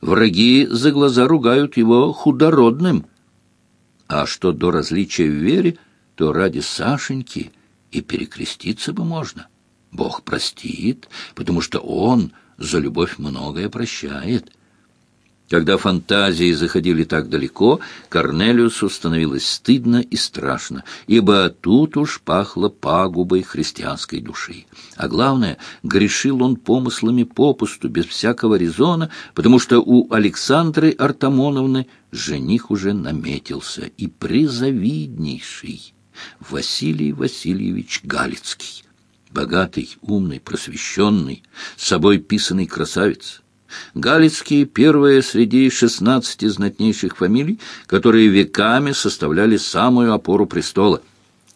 Враги за глаза ругают его худородным. А что до различия в вере, то ради Сашеньки и перекреститься бы можно. Бог простит, потому что Он за любовь многое прощает. Когда фантазии заходили так далеко, Корнелиусу становилось стыдно и страшно, ибо тут уж пахло пагубой христианской души. А главное, грешил он помыслами попусту, без всякого резона, потому что у Александры Артамоновны жених уже наметился, и призавиднейший Василий Васильевич Галицкий. Богатый, умный, просвещенный, собой писанный красавец — Галицкие — первые среди шестнадцати знатнейших фамилий, которые веками составляли самую опору престола.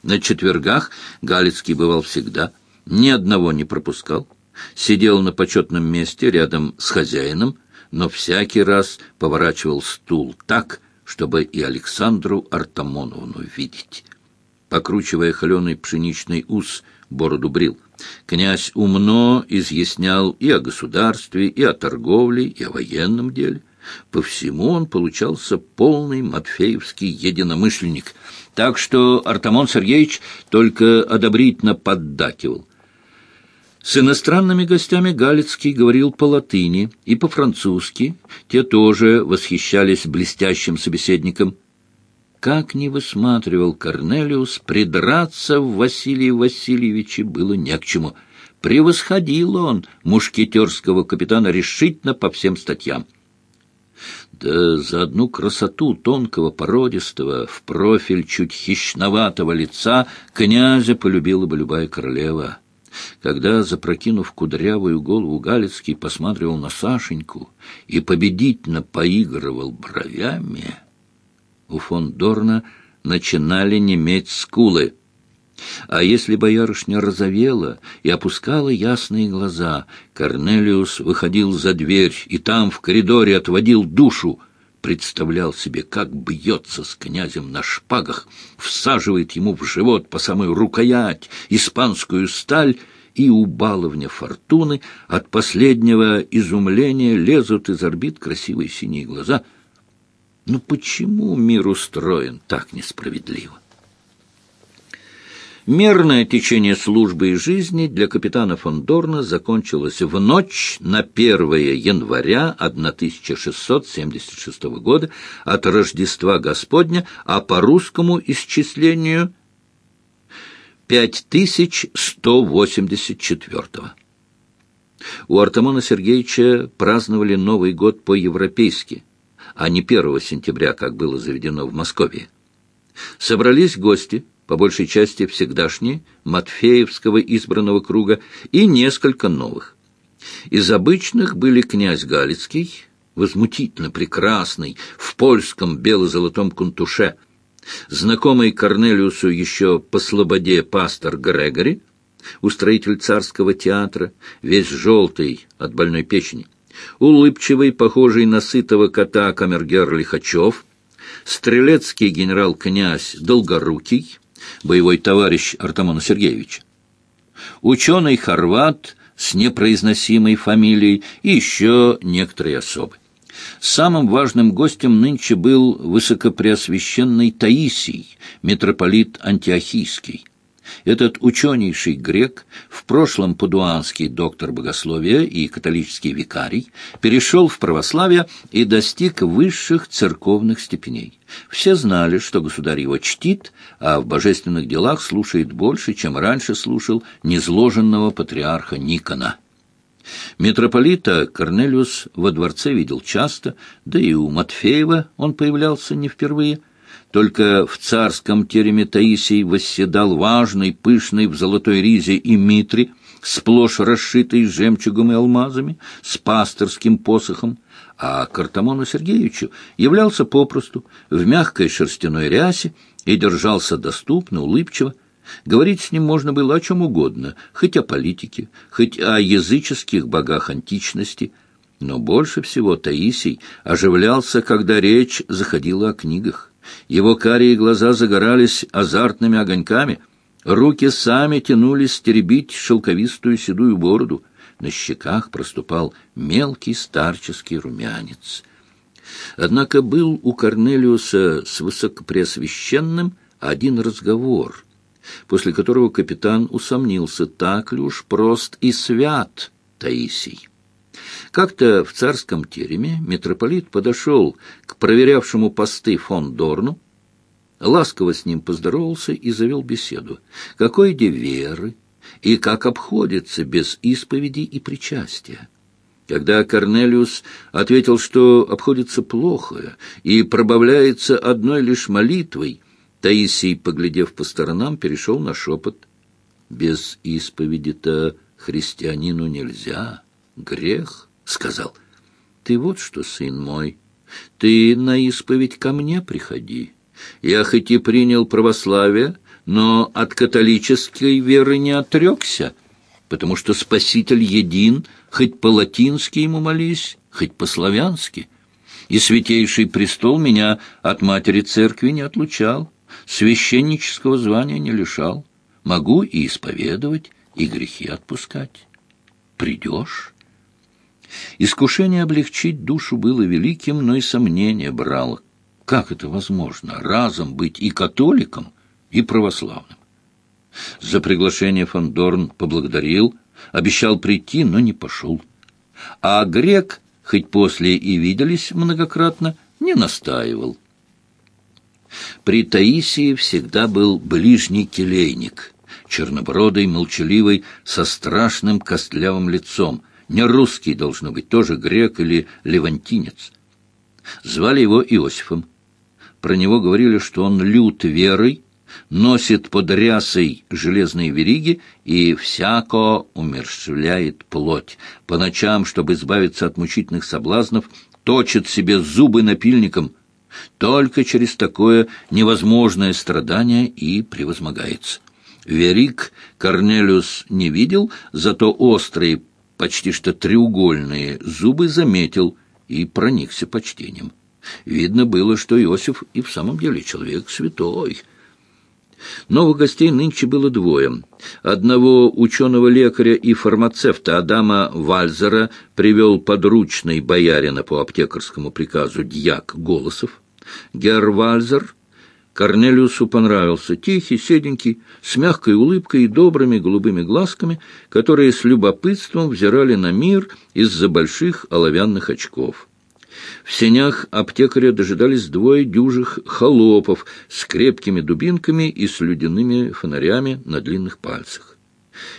На четвергах Галицкий бывал всегда, ни одного не пропускал, сидел на почетном месте рядом с хозяином, но всякий раз поворачивал стул так, чтобы и Александру Артамоновну видеть. Покручивая холеный пшеничный ус, бороду брил — Князь умно изъяснял и о государстве, и о торговле, и о военном деле. По всему он получался полный матфеевский единомышленник, так что Артамон Сергеевич только одобрительно поддакивал. С иностранными гостями Галицкий говорил по-латыни и по-французски, те тоже восхищались блестящим собеседником – как ни высматривал Корнелиус, придраться в Василии Васильевиче было не к чему. Превосходил он мушкетерского капитана решительно по всем статьям. Да за одну красоту тонкого, породистого, в профиль чуть хищноватого лица князя полюбила бы любая королева. Когда, запрокинув кудрявую голову, Галицкий посматривал на Сашеньку и победительно поигрывал бровями у фон Дорна начинали неметь скулы. А если боярышня розовела и опускала ясные глаза, Корнелиус выходил за дверь и там, в коридоре, отводил душу, представлял себе, как бьется с князем на шпагах, всаживает ему в живот по самую рукоять испанскую сталь, и у баловня фортуны от последнего изумления лезут из орбит красивые синие глаза — ну почему мир устроен так несправедливо? Мерное течение службы и жизни для капитана фон Дорна закончилось в ночь на 1 января 1676 года от Рождества Господня, а по русскому исчислению 5184. У Артамона Сергеевича праздновали Новый год по-европейски – а не 1 сентября, как было заведено в Москве. Собрались гости, по большей части всегдашние, Матфеевского избранного круга и несколько новых. Из обычных были князь Галицкий, возмутительно прекрасный, в польском бело-золотом кунтуше, знакомый Корнелиусу еще по слободе пастор Грегори, устроитель царского театра, весь желтый от больной печени, улыбчивый, похожий на сытого кота камергер Лихачев, стрелецкий генерал-князь Долгорукий, боевой товарищ Артамона Сергеевича, ученый-хорват с непроизносимой фамилией и еще некоторые особы. Самым важным гостем нынче был высокопреосвященный Таисий, митрополит Антиохийский, этот ученейший грек, в прошлом падуанский доктор богословия и католический викарий, перешел в православие и достиг высших церковных степеней. Все знали, что государь его чтит, а в божественных делах слушает больше, чем раньше слушал незложенного патриарха Никона. Митрополита Корнелиус во дворце видел часто, да и у Матфеева он появлялся не впервые – только в царском тереме Таисий восседал важный, пышный в золотой ризе и митре, сплошь расшитый жемчугом и алмазами, с пасторским посохом, а Картамону Сергеевичу являлся попросту в мягкой шерстяной рясе и держался доступно, улыбчиво. Говорить с ним можно было о чем угодно, хоть о политике, хоть о языческих богах античности, но больше всего Таисий оживлялся, когда речь заходила о книгах. Его карие глаза загорались азартными огоньками, руки сами тянулись теребить шелковистую седую бороду. на щеках проступал мелкий старческий румянец. Однако был у Корнелиуса с высокопреосвященным один разговор, после которого капитан усомнился, так ли уж прост и свят Таисий. Как-то в царском тереме митрополит подошел к проверявшему посты фон Дорну, ласково с ним поздоровался и завел беседу. Какой де веры и как обходится без исповеди и причастия. Когда Корнелиус ответил, что обходится плохо и пробавляется одной лишь молитвой, Таисий, поглядев по сторонам, перешел на шепот. «Без исповеди-то христианину нельзя, грех» сказал, «Ты вот что, сын мой, ты на исповедь ко мне приходи. Я хоть и принял православие, но от католической веры не отрекся, потому что Спаситель един, хоть по-латински ему молись, хоть по-славянски. И Святейший Престол меня от Матери Церкви не отлучал, священнического звания не лишал. Могу и исповедовать, и грехи отпускать. Придешь?» Искушение облегчить душу было великим, но и сомнение брало. Как это возможно, разом быть и католиком, и православным? За приглашение Фандорн поблагодарил, обещал прийти, но не пошел. А грек, хоть после и виделись многократно, не настаивал. При Таисии всегда был ближний келейник, чернобородый, молчаливый, со страшным костлявым лицом, не русский, должно быть, тоже грек или левантинец. Звали его Иосифом. Про него говорили, что он лют верой, носит под рясой железные вериги и всяко умерщвляет плоть. По ночам, чтобы избавиться от мучительных соблазнов, точит себе зубы напильником. Только через такое невозможное страдание и превозмогается. Верик Корнелиус не видел, зато острые почти что треугольные зубы заметил и проникся почтением. Видно было, что Иосиф и в самом деле человек святой. Новых гостей нынче было двое. Одного ученого-лекаря и фармацевта Адама Вальзера привел подручный боярина по аптекарскому приказу дьяк Голосов. Герр Вальзер Корнелиусу понравился, тихий, седенький, с мягкой улыбкой и добрыми голубыми глазками, которые с любопытством взирали на мир из-за больших оловянных очков. В сенях аптекаря дожидались двое дюжих холопов с крепкими дубинками и с людяными фонарями на длинных пальцах.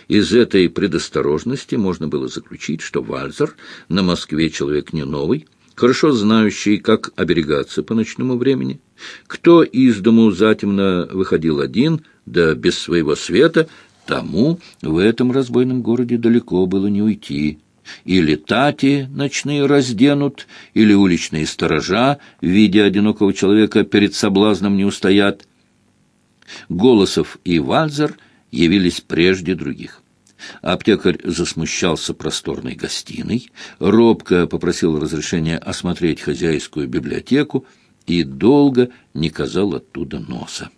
Из этой предосторожности можно было заключить, что Вальзер на Москве человек не новый, хорошо знающий, как оберегаться по ночному времени. Кто из дому затемно выходил один, да без своего света, тому в этом разбойном городе далеко было не уйти. Или тати ночные разденут, или уличные сторожа, видя одинокого человека, перед соблазном не устоят. Голосов и Вальзер явились прежде других. Аптекарь засмущался просторной гостиной, робко попросил разрешения осмотреть хозяйскую библиотеку и долго не казал оттуда носа.